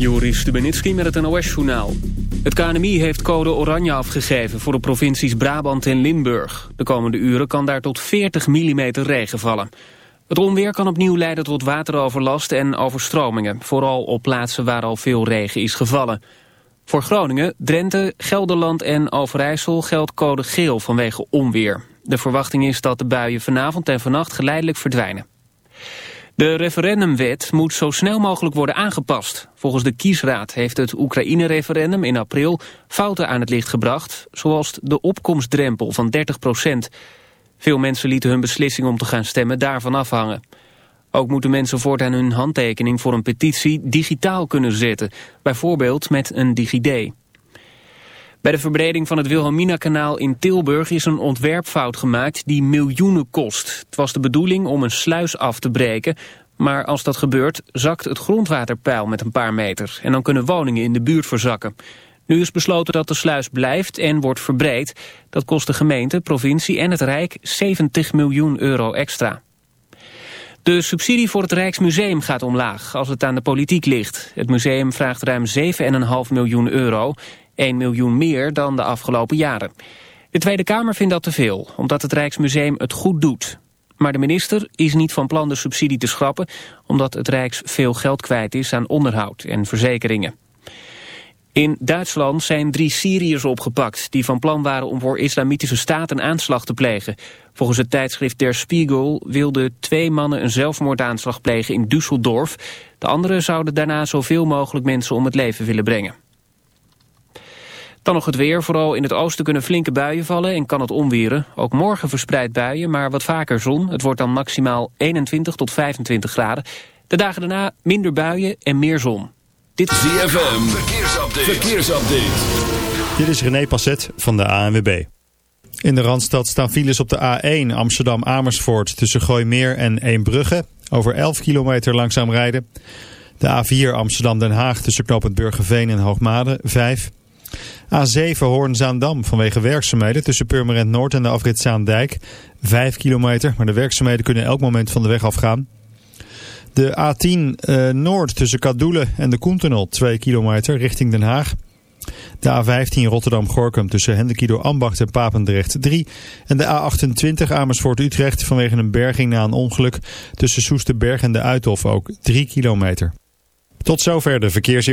Joris Stubenitski met het NOS-journaal. Het KNMI heeft code oranje afgegeven voor de provincies Brabant en Limburg. De komende uren kan daar tot 40 mm regen vallen. Het onweer kan opnieuw leiden tot wateroverlast en overstromingen. Vooral op plaatsen waar al veel regen is gevallen. Voor Groningen, Drenthe, Gelderland en Overijssel geldt code geel vanwege onweer. De verwachting is dat de buien vanavond en vannacht geleidelijk verdwijnen. De referendumwet moet zo snel mogelijk worden aangepast. Volgens de kiesraad heeft het Oekraïne-referendum in april fouten aan het licht gebracht, zoals de opkomstdrempel van 30 procent. Veel mensen lieten hun beslissing om te gaan stemmen daarvan afhangen. Ook moeten mensen voortaan hun handtekening voor een petitie digitaal kunnen zetten, bijvoorbeeld met een DigiD. Bij de verbreding van het Wilhelmina-kanaal in Tilburg is een ontwerpfout gemaakt die miljoenen kost. Het was de bedoeling om een sluis af te breken, maar als dat gebeurt zakt het grondwaterpeil met een paar meter. En dan kunnen woningen in de buurt verzakken. Nu is besloten dat de sluis blijft en wordt verbreed. Dat kost de gemeente, provincie en het Rijk 70 miljoen euro extra. De subsidie voor het Rijksmuseum gaat omlaag als het aan de politiek ligt. Het museum vraagt ruim 7,5 miljoen euro 1 miljoen meer dan de afgelopen jaren. De Tweede Kamer vindt dat te veel, omdat het Rijksmuseum het goed doet. Maar de minister is niet van plan de subsidie te schrappen... omdat het Rijks veel geld kwijt is aan onderhoud en verzekeringen. In Duitsland zijn drie Syriërs opgepakt... die van plan waren om voor islamitische staat een aanslag te plegen. Volgens het tijdschrift Der Spiegel wilden twee mannen een zelfmoordaanslag plegen in Düsseldorf. De anderen zouden daarna zoveel mogelijk mensen om het leven willen brengen. Dan nog het weer. Vooral in het oosten kunnen flinke buien vallen en kan het onweren. Ook morgen verspreid buien, maar wat vaker zon. Het wordt dan maximaal 21 tot 25 graden. De dagen daarna minder buien en meer zon. Dit is ZFM. Verkeersupdate. Verkeersupdate. Dit is René Passet van de ANWB. In de Randstad staan files op de A1 Amsterdam-Amersfoort tussen Gooimeer en Eembrugge. Over 11 kilometer langzaam rijden. De A4 Amsterdam-Den Haag tussen knooppunt Burgerveen en Hoogmade 5 A7 Hoorn-Zaandam vanwege werkzaamheden tussen Purmerend Noord en de afrit Zaandijk. 5 kilometer, maar de werkzaamheden kunnen elk moment van de weg afgaan. De A10 uh, Noord tussen Kadoelen en de Koentunnel 2 kilometer richting Den Haag. De A15 Rotterdam-Gorkum tussen Hendekido Ambacht en Papendrecht 3. En de A28 Amersfoort-Utrecht vanwege een berging na een ongeluk tussen Soesterberg en de Uithof ook 3 kilometer. Tot zover de verkeers...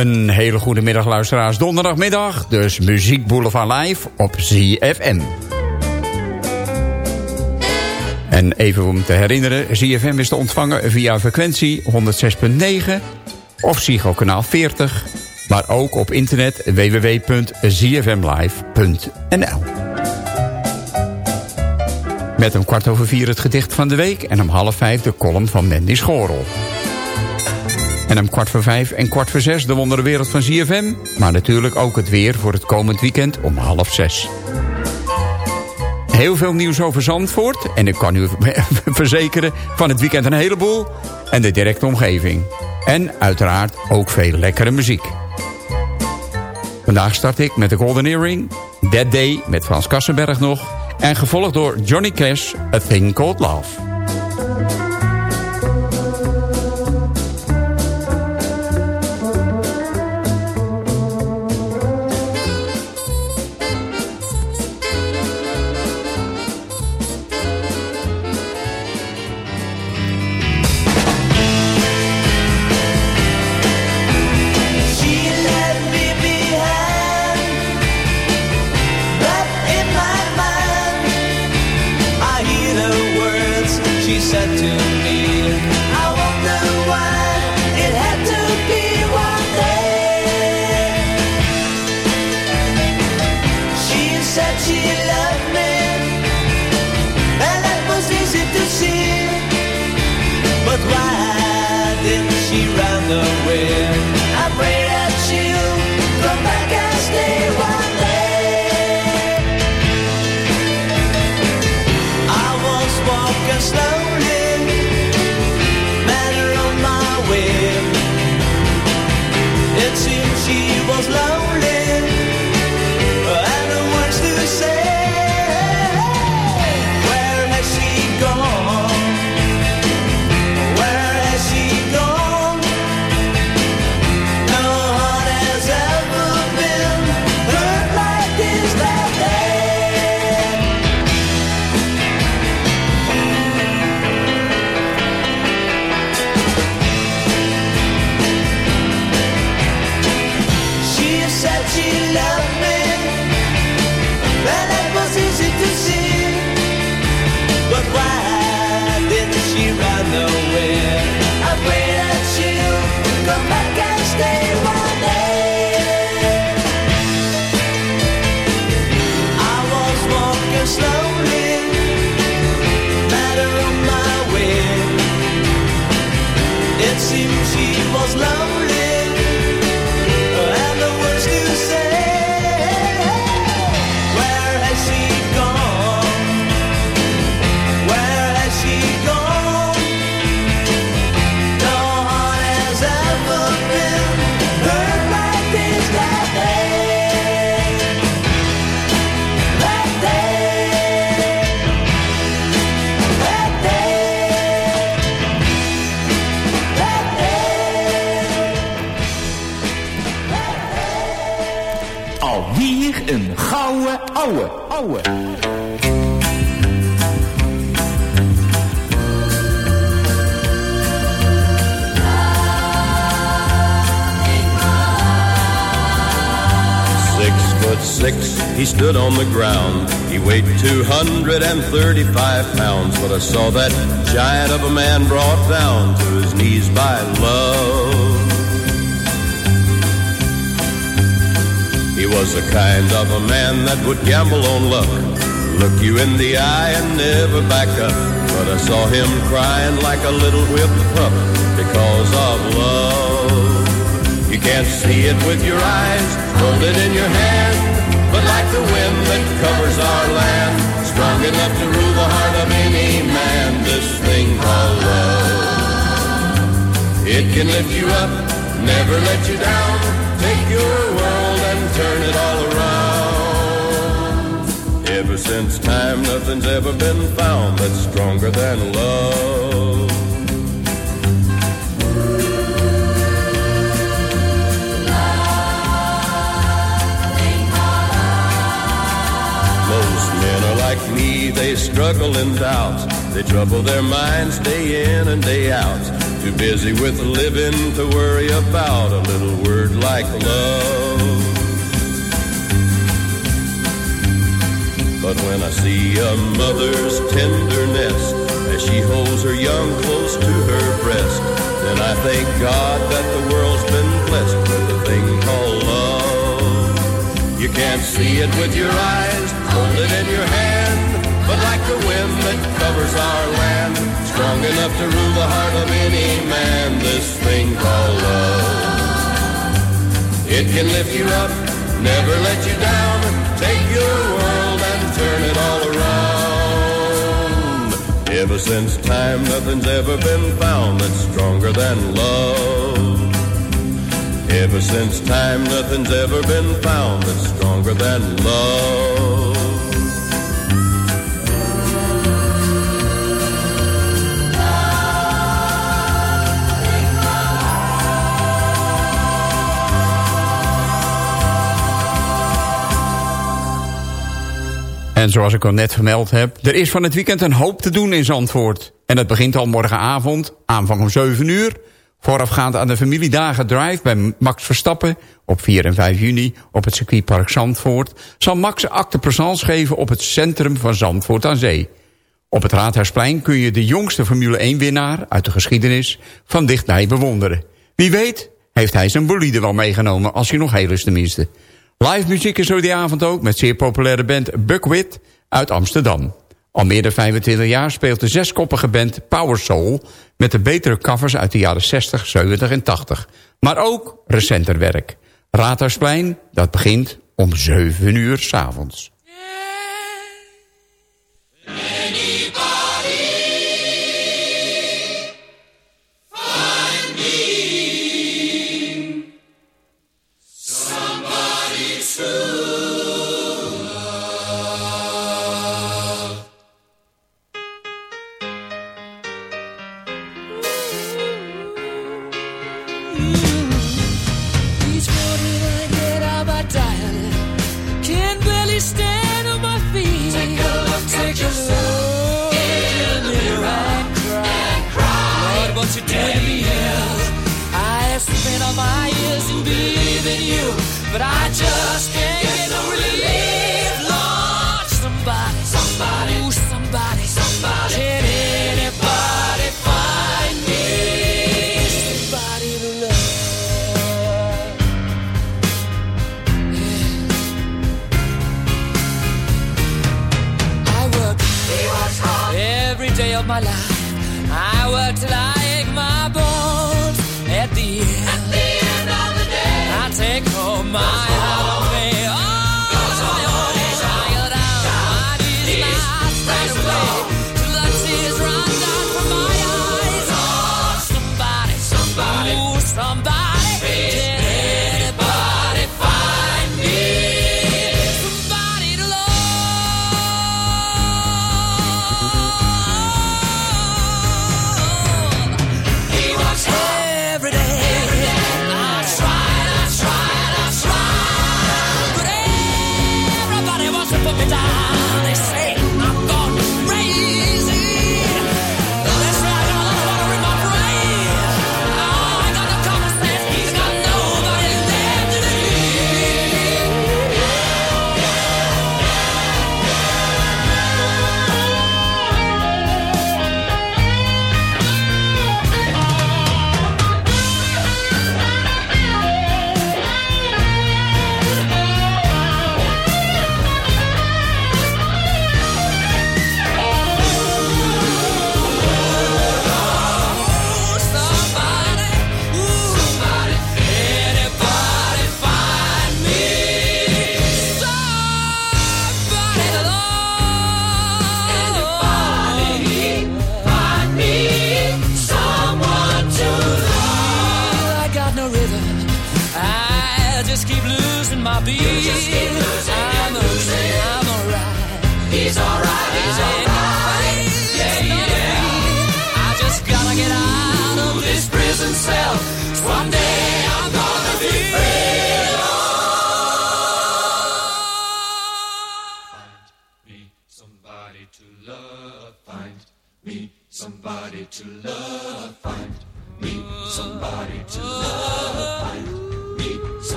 Een hele goede middag luisteraars. Donderdagmiddag, dus Muziek Boulevard Live op ZFM. En even om te herinneren, ZFM is te ontvangen via frequentie 106.9 of Psycho kanaal 40, maar ook op internet www.zfmlive.nl. Met om kwart over vier het gedicht van de week en om half vijf de column van Mandy Schorel. En om kwart voor vijf en kwart voor zes de wonderenwereld van ZFM. Maar natuurlijk ook het weer voor het komend weekend om half zes. Heel veel nieuws over Zandvoort. En ik kan u verzekeren van het weekend een heleboel. En de directe omgeving. En uiteraard ook veel lekkere muziek. Vandaag start ik met de Golden Earring, That Day met Frans Kassenberg nog... en gevolgd door Johnny Cash, A Thing Called Love. Foot six, he stood on the ground. He weighed 235 pounds, but I saw that giant of a man brought down to his knees by love. Was the kind of a man that would gamble on luck, look you in the eye and never back up. But I saw him crying like a little whipped pup because of love. You can't see it with your eyes, hold it in your hand. But like the wind that covers our land, strong enough to rule the heart of any man, this thing called love. It can lift you up, never let you down, take your world and turn it all around. Ever since time, nothing's ever been found that's stronger than love. Most men are like me, they struggle in doubt. They trouble their minds day in and day out. Too busy with living to worry about a little word like love. But when I see a mother's tenderness as she holds her young close to her breast, then I thank God that the world's been blessed with a thing called love. You can't see it with your eyes, hold it in your hand, but like the wind that covers our land, strong enough to rule the heart of any man, this thing called love. It can lift you up, never let you down, take your world Ever since time, nothing's ever been found that's stronger than love. Ever since time, nothing's ever been found that's stronger than love. En zoals ik al net vermeld heb, er is van het weekend een hoop te doen in Zandvoort. En dat begint al morgenavond, aanvang om 7 uur... voorafgaand aan de familiedagen drive bij Max Verstappen... op 4 en 5 juni op het circuitpark Zandvoort... zal Max acte présence geven op het centrum van Zandvoort aan Zee. Op het Raadhuisplein kun je de jongste Formule 1-winnaar... uit de geschiedenis van dichtbij bewonderen. Wie weet heeft hij zijn bolide wel meegenomen, als hij nog heel is tenminste... Live muziek is er die avond ook met zeer populaire band Buckwit uit Amsterdam. Al meer dan 25 jaar speelt de zeskoppige band Power Soul... met de betere covers uit de jaren 60, 70 en 80. Maar ook recenter werk. Raadhuisplein, dat begint om 7 uur s'avonds.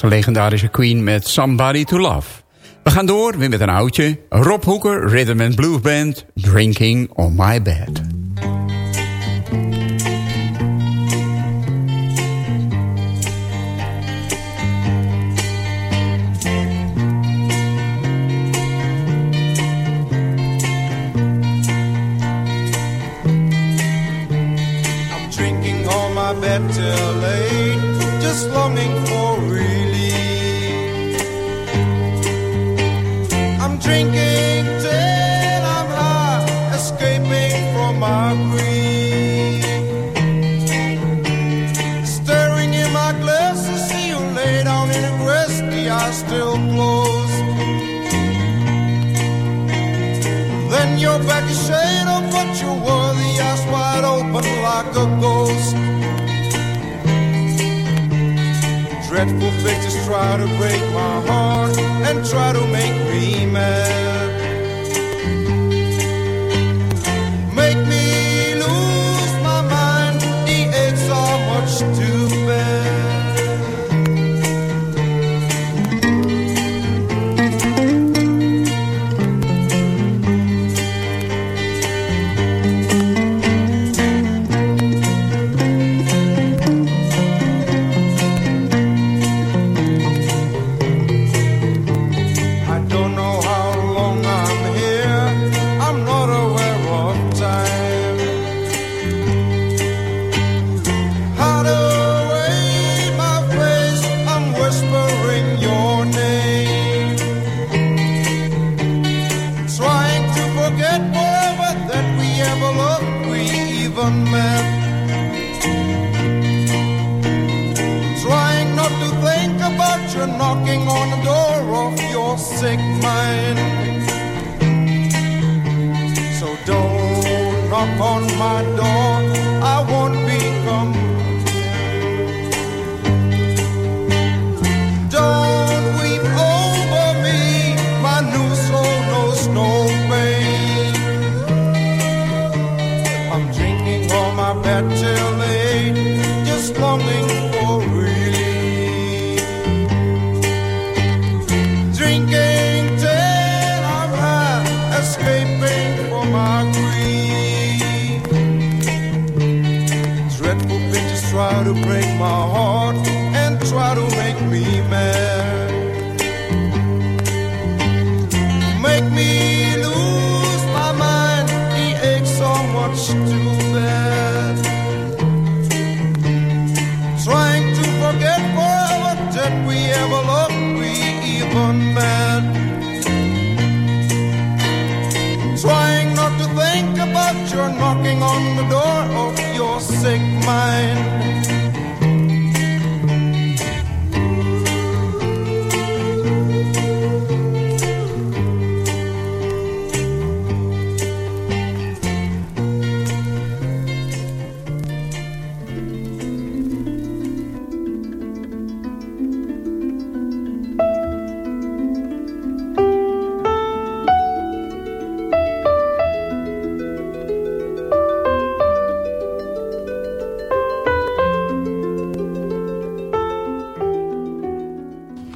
Was de legendarische Queen met Somebody to Love. We gaan door, weer met een oudje. Rob Hoeker, Rhythm and Blues Band, Drinking on My Bed. What you were, the eyes wide open like a ghost. Dreadful pictures try to break my heart and try to make me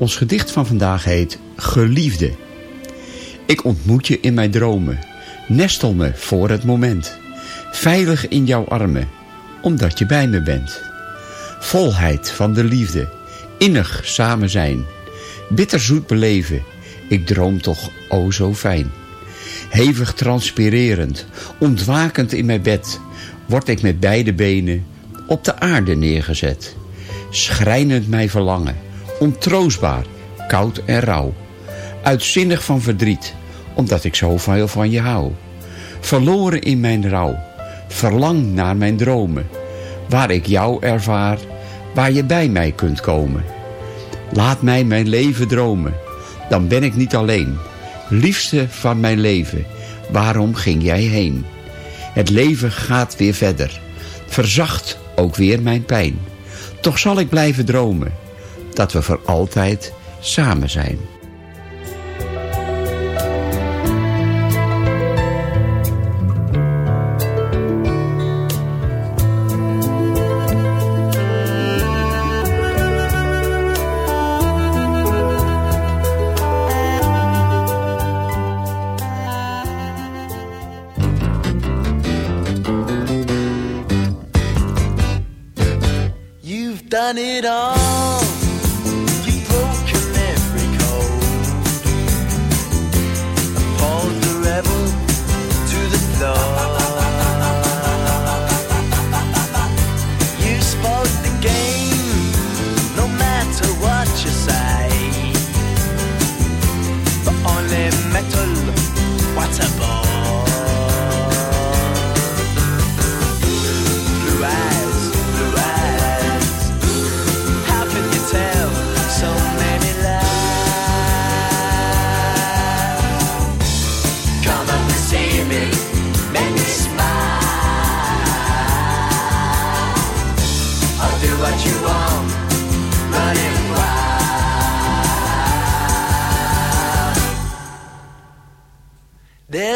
Ons gedicht van vandaag heet Geliefde. Ik ontmoet je in mijn dromen. Nestel me voor het moment. Veilig in jouw armen, omdat je bij me bent. Volheid van de liefde, innig samen zijn. Bitterzoet beleven, ik droom toch o zo fijn. Hevig transpirerend, ontwakend in mijn bed... word ik met beide benen op de aarde neergezet. Schrijnend mij verlangen, ontroostbaar, koud en rauw. Uitzinnig van verdriet, omdat ik zoveel van je hou. Verloren in mijn rouw, verlang naar mijn dromen. Waar ik jou ervaar, waar je bij mij kunt komen. Laat mij mijn leven dromen, dan ben ik niet alleen. Liefste van mijn leven, waarom ging jij heen? Het leven gaat weer verder, verzacht ook weer mijn pijn. Toch zal ik blijven dromen, dat we voor altijd samen zijn. Done it all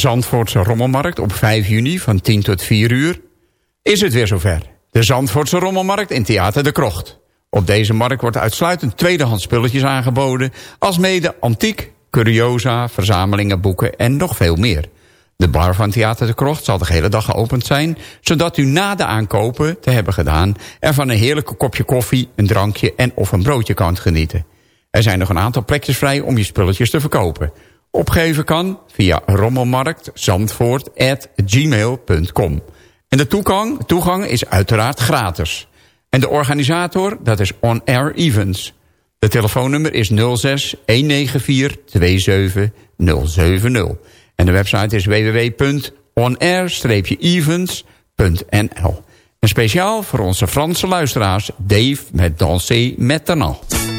Zandvoortse Rommelmarkt op 5 juni van 10 tot 4 uur is het weer zover. De Zandvoortse Rommelmarkt in Theater de Krocht. Op deze markt wordt uitsluitend tweedehands spulletjes aangeboden... als mede antiek, curiosa, verzamelingen, boeken en nog veel meer. De bar van Theater de Krocht zal de hele dag geopend zijn... zodat u na de aankopen te hebben gedaan... er van een heerlijke kopje koffie, een drankje en of een broodje kan genieten. Er zijn nog een aantal plekjes vrij om je spulletjes te verkopen. Opgeven kan via rommelmarktzandvoort.gmail.com. En de toegang, toegang is uiteraard gratis. En de organisator, dat is On Air Events. De telefoonnummer is 06 194 27 070. En de website is www.onair-events.nl. En speciaal voor onze Franse luisteraars, Dave met Danser Maintenant. Dansez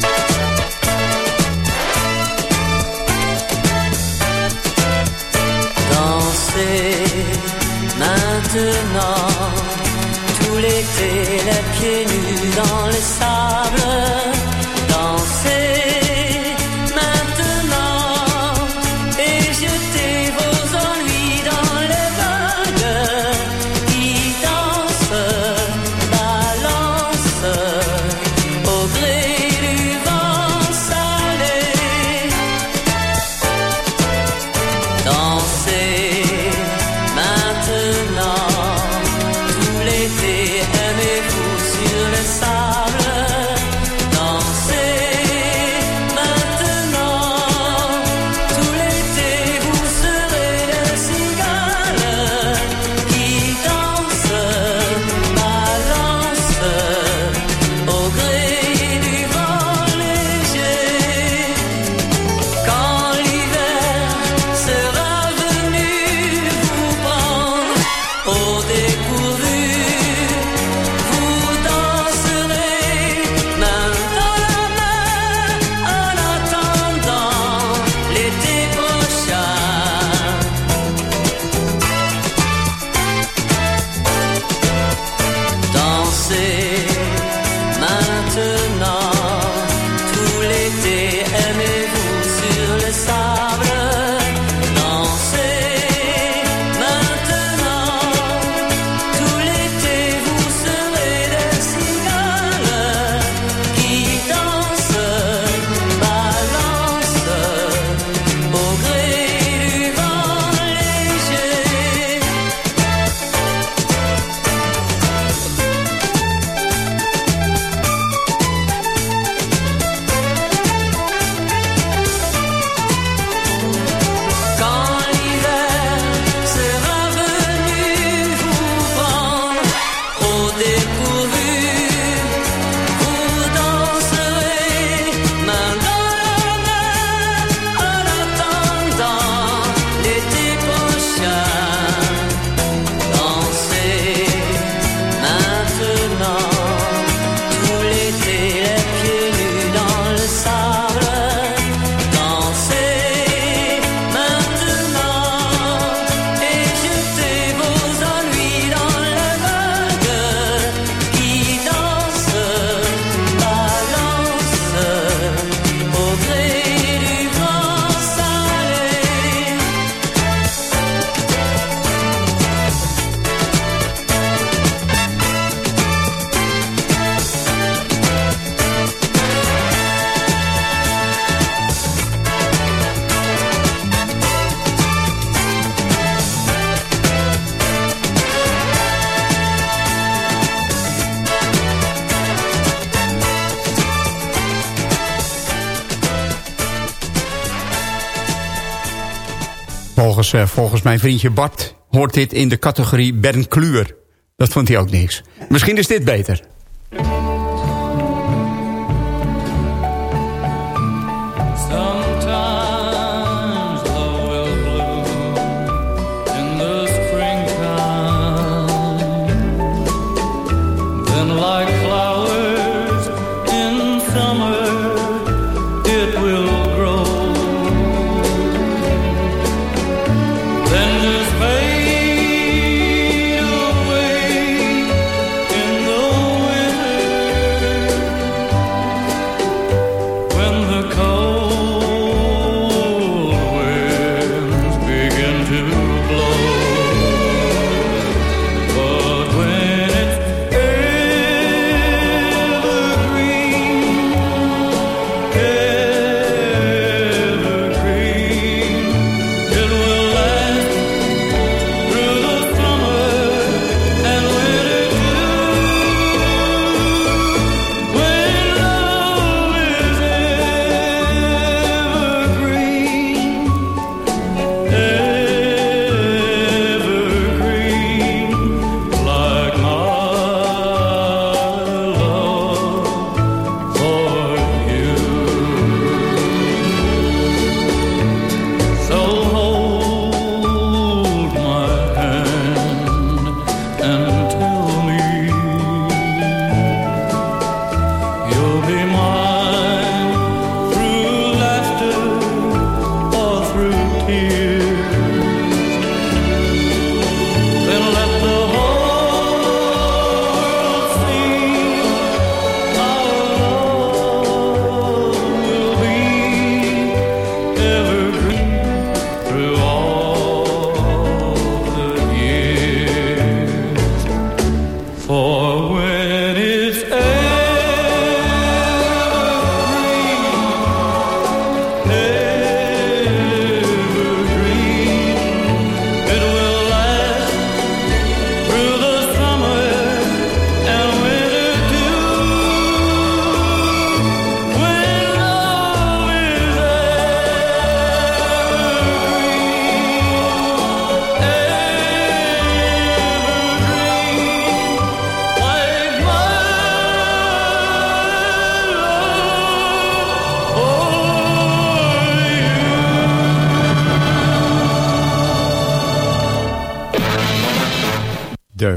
maintenant, Volgens, eh, volgens mijn vriendje Bart hoort dit in de categorie Kluwer. Dat vond hij ook niks. Misschien is dit beter.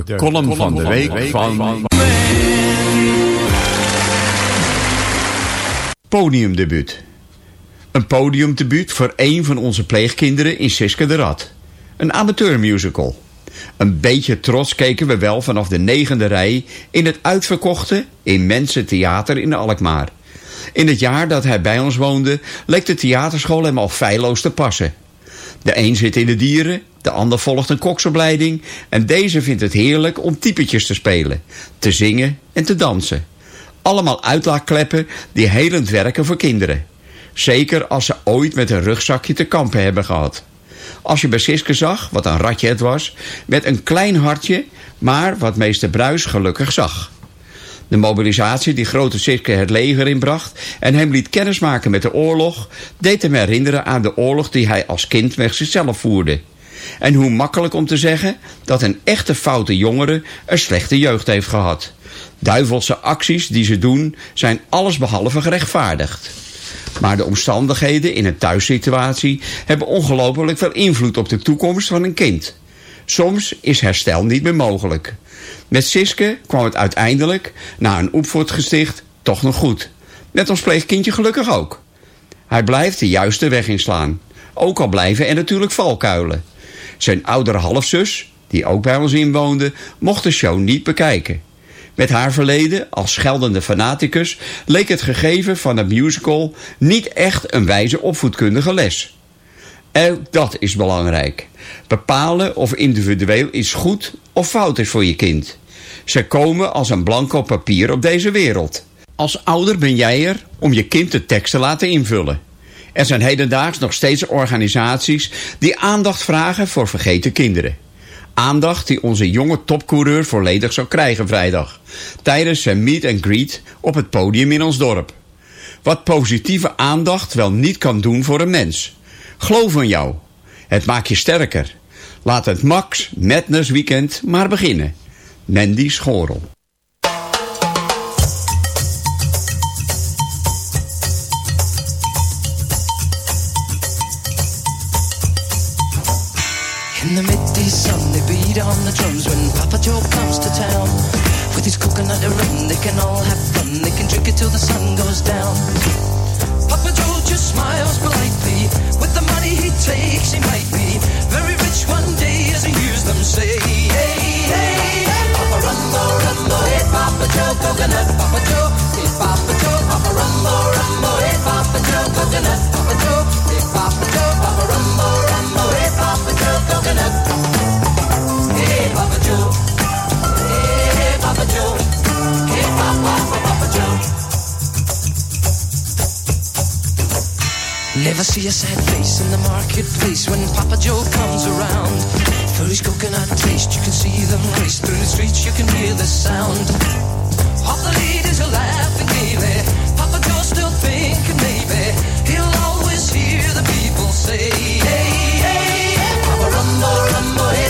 De, column van de week van... Podiumdebuut. Een podiumdebuut voor een van onze pleegkinderen in Siske de Rad. Een amateurmusical. Een beetje trots keken we wel vanaf de negende rij in het uitverkochte immense theater in Alkmaar. In het jaar dat hij bij ons woonde leek de theaterschool hem al feilloos te passen. De een zit in de dieren, de ander volgt een koksopleiding... en deze vindt het heerlijk om typetjes te spelen, te zingen en te dansen. Allemaal uitlaatkleppen die helend werken voor kinderen. Zeker als ze ooit met een rugzakje te kampen hebben gehad. Als je bij Siske zag, wat een ratje het was... met een klein hartje, maar wat meester Bruis gelukkig zag. De mobilisatie die grote Siske het leger inbracht... en hem liet kennismaken met de oorlog... deed hem herinneren aan de oorlog die hij als kind met zichzelf voerde. En hoe makkelijk om te zeggen dat een echte foute jongere... een slechte jeugd heeft gehad. Duivelse acties die ze doen zijn allesbehalve gerechtvaardigd. Maar de omstandigheden in een thuissituatie hebben ongelooflijk veel invloed op de toekomst van een kind. Soms is herstel niet meer mogelijk. Met Siske kwam het uiteindelijk, na een opvoedgesticht, toch nog goed. Met ons pleegkindje gelukkig ook. Hij blijft de juiste weg inslaan. Ook al blijven er natuurlijk valkuilen. Zijn oudere halfzus, die ook bij ons inwoonde, mocht de show niet bekijken. Met haar verleden als scheldende fanaticus leek het gegeven van het musical niet echt een wijze opvoedkundige les. Ook dat is belangrijk. Bepalen of individueel iets goed of fout is voor je kind. Ze komen als een blanco papier op deze wereld. Als ouder ben jij er om je kind de tekst te laten invullen. Er zijn hedendaags nog steeds organisaties die aandacht vragen voor vergeten kinderen. Aandacht die onze jonge topcoureur volledig zou krijgen vrijdag. Tijdens zijn meet and greet op het podium in ons dorp. Wat positieve aandacht wel niet kan doen voor een mens. Geloof in jou. Het maakt je sterker. Laat het Max Madness Weekend maar beginnen. Mandy Schorel. In the midday sun, they beat on the drums when Papa Joe comes to town. With his coconut rum, they can all have fun. They can drink it till the sun goes down. Papa Joe just smiles politely. With the money he takes, he might be very rich one day, as he hears them say. Hey, hey, hey, Papa Rumbo, Rumbo, hey, Papa Joe, coconut, Papa Joe, hey, Papa Joe, Papa Rumbo, Rumbo, hey, Papa Joe, coconut, Papa Joe, hey, Papa Joe, Papa Rumbo, Rumbo, hey, Papa Joe, Never see a sad face in the marketplace when Papa Joe comes around. For his coconut taste, you can see them race through the streets, you can hear the sound. All the ladies are laughing gaily. Papa Joe's still thinking maybe he'll always hear the people say,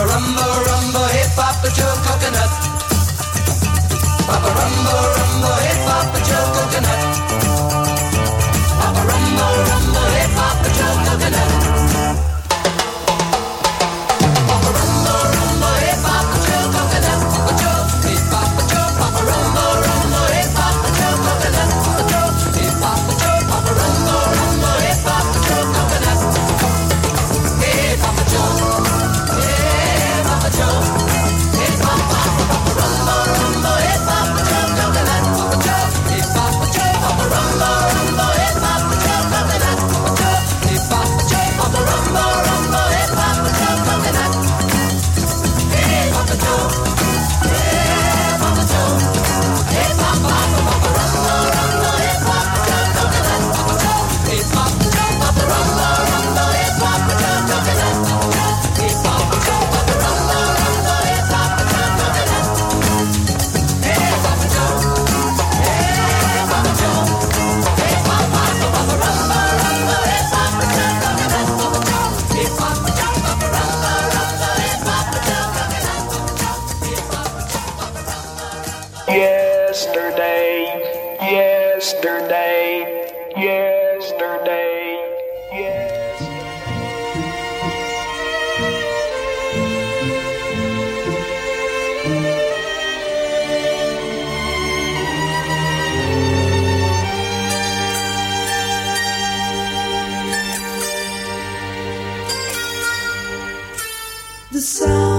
Papa rumba rumba, hey Papa Joe coconut. Papa rumba rumba, hey Papa Joe coconut. Papa rumba rumba, hey Papa Joe coconut. The sun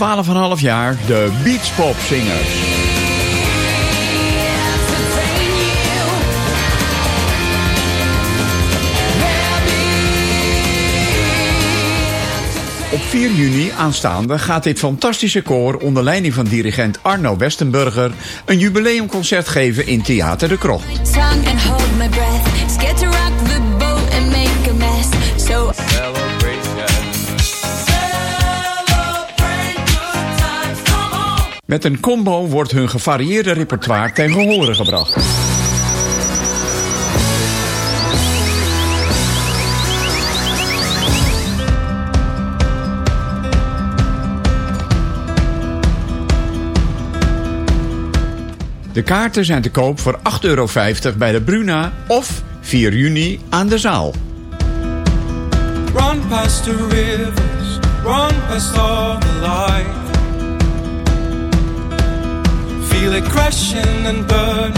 12,5 jaar de Beachpop Zingers. Op 4 juni aanstaande gaat dit fantastische koor onder leiding van dirigent Arno Westenburger een jubileumconcert geven in Theater de Krocht. Met een combo wordt hun gevarieerde repertoire ten gehore gebracht. De kaarten zijn te koop voor 8,50 euro bij de Bruna of 4 juni aan de zaal. Run past the rivers, run past all the light. Feel it crashing and burning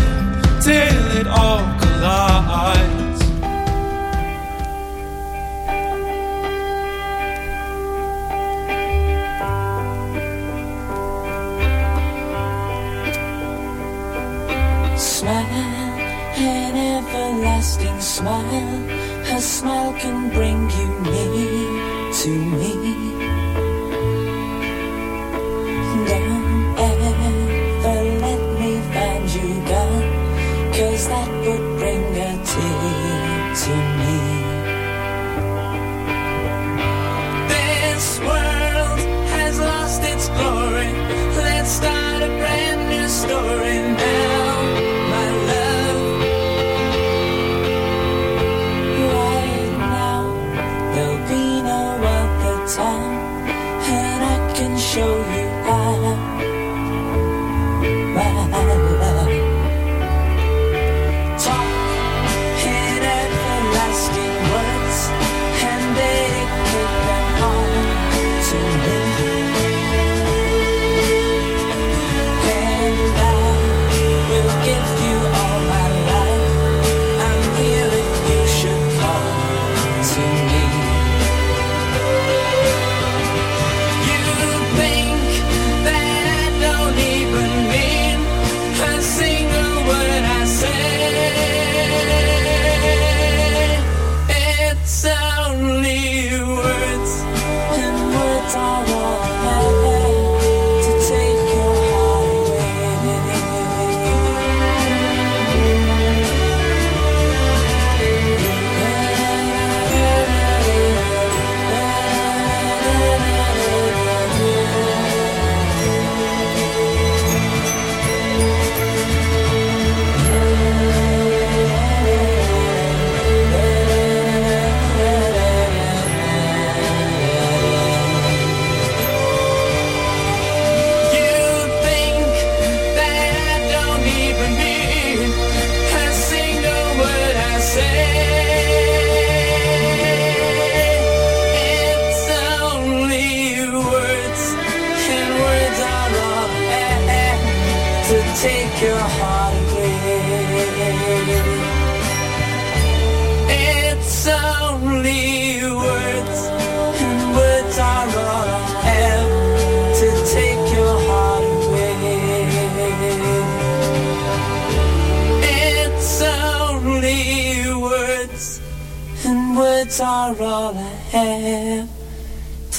till it all collides. Smile, an everlasting smile. Her smile can bring you near to me.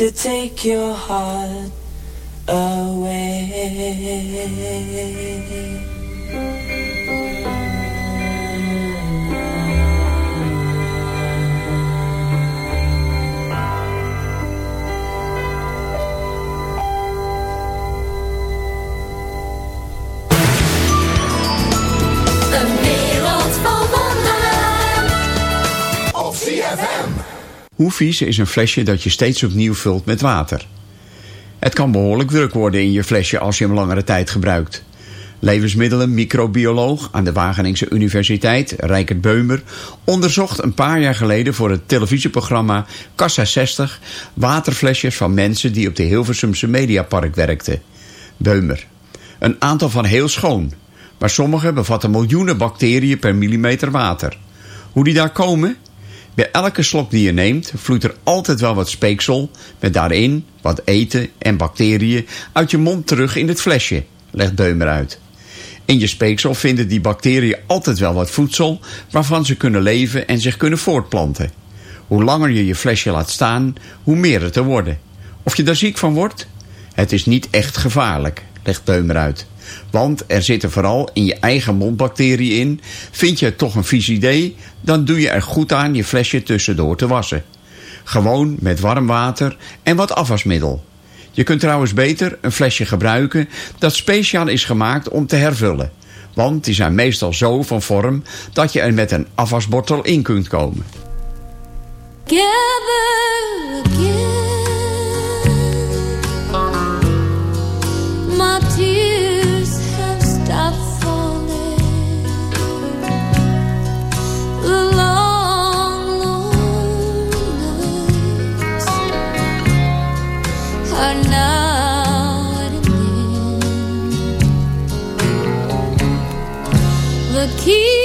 To take your heart away. Is een flesje dat je steeds opnieuw vult met water? Het kan behoorlijk druk worden in je flesje als je hem langere tijd gebruikt. Levensmiddelen microbioloog aan de Wageningse Universiteit, Rijkert Beumer, onderzocht een paar jaar geleden voor het televisieprogramma Kassa 60 waterflesjes van mensen die op de Hilversumse Mediapark werkten. Beumer. Een aantal van heel schoon, Maar sommige bevatten miljoenen bacteriën per millimeter water. Hoe die daar komen? Bij elke slok die je neemt vloeit er altijd wel wat speeksel... met daarin wat eten en bacteriën uit je mond terug in het flesje, legt Beumer uit. In je speeksel vinden die bacteriën altijd wel wat voedsel... waarvan ze kunnen leven en zich kunnen voortplanten. Hoe langer je je flesje laat staan, hoe meer het er worden. Of je daar ziek van wordt? Het is niet echt gevaarlijk, legt Beumer uit. Want er zitten vooral in je eigen mondbacteriën in. Vind je het toch een vies idee, dan doe je er goed aan je flesje tussendoor te wassen. Gewoon met warm water en wat afwasmiddel. Je kunt trouwens beter een flesje gebruiken dat speciaal is gemaakt om te hervullen. Want die zijn meestal zo van vorm dat je er met een afwasbottel in kunt komen. keep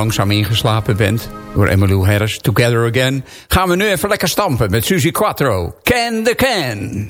langzaam ingeslapen bent door Emmylou Harris, Together Again... gaan we nu even lekker stampen met Suzy Quattro. Can the Can.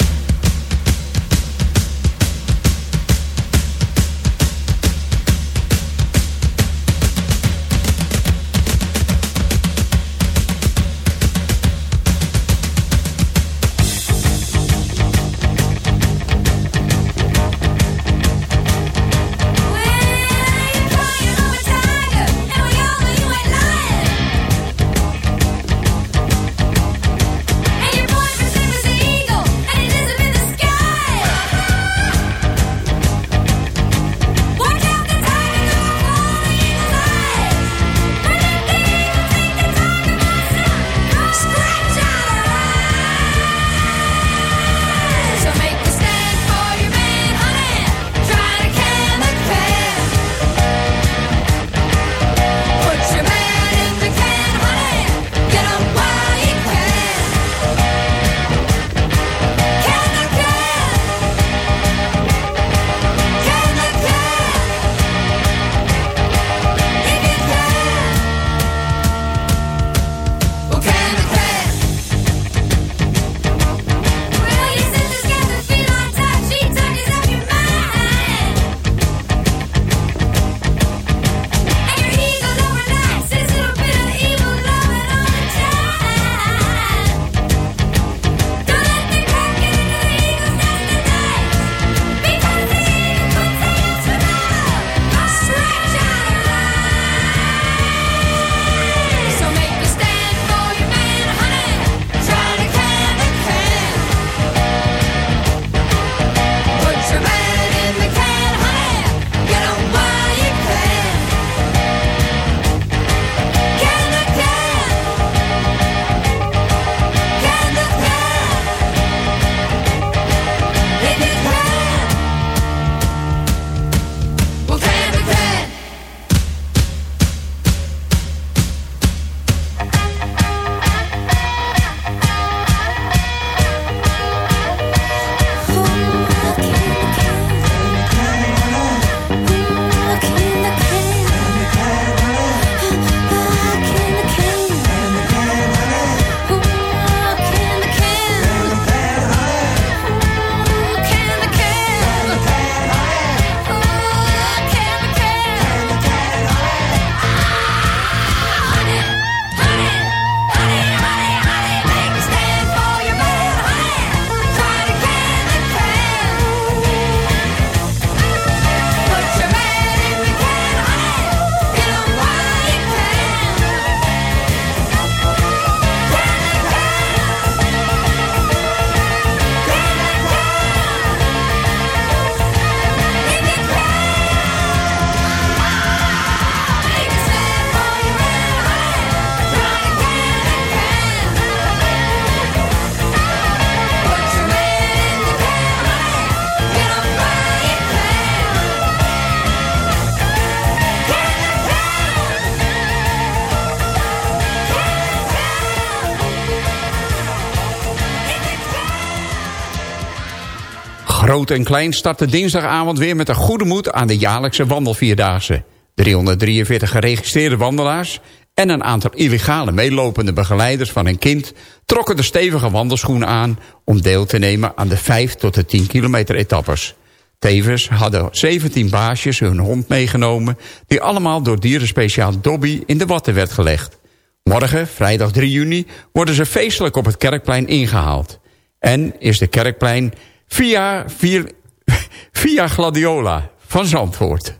Groot en Klein startte dinsdagavond weer met een goede moed aan de jaarlijkse wandelvierdaagse. 343 geregistreerde wandelaars en een aantal illegale meelopende begeleiders van een kind... trokken de stevige wandelschoenen aan om deel te nemen aan de 5 tot de 10 kilometer etappes. Tevens hadden 17 baasjes hun hond meegenomen... die allemaal door dierenspeciaal Dobby in de watten werd gelegd. Morgen, vrijdag 3 juni, worden ze feestelijk op het Kerkplein ingehaald. En is de Kerkplein via, via, via Gladiola van Zandvoort.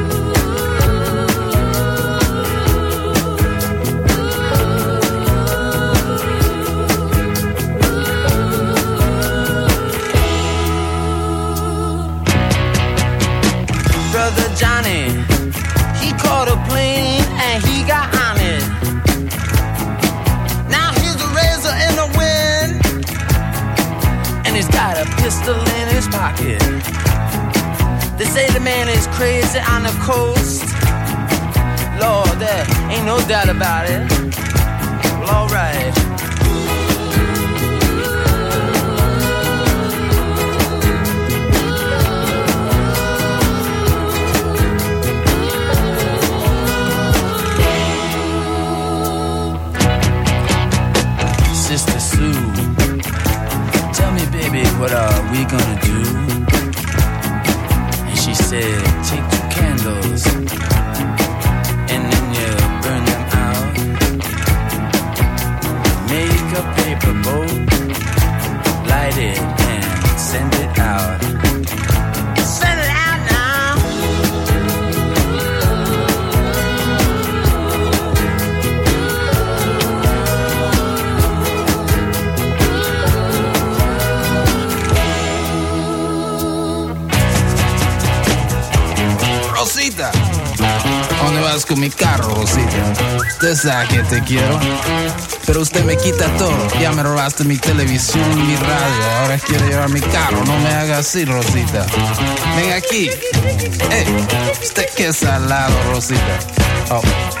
On the coast. Lord, there ain't no doubt about it. Sabe que te quiero, pero usted me quita todo. Ya me robaste mi televisión, mi radio, ahora quiere llevar mi carro. No me haga así, Rosita. Ven aquí. Eh, usted que salado, Rosita. Oh.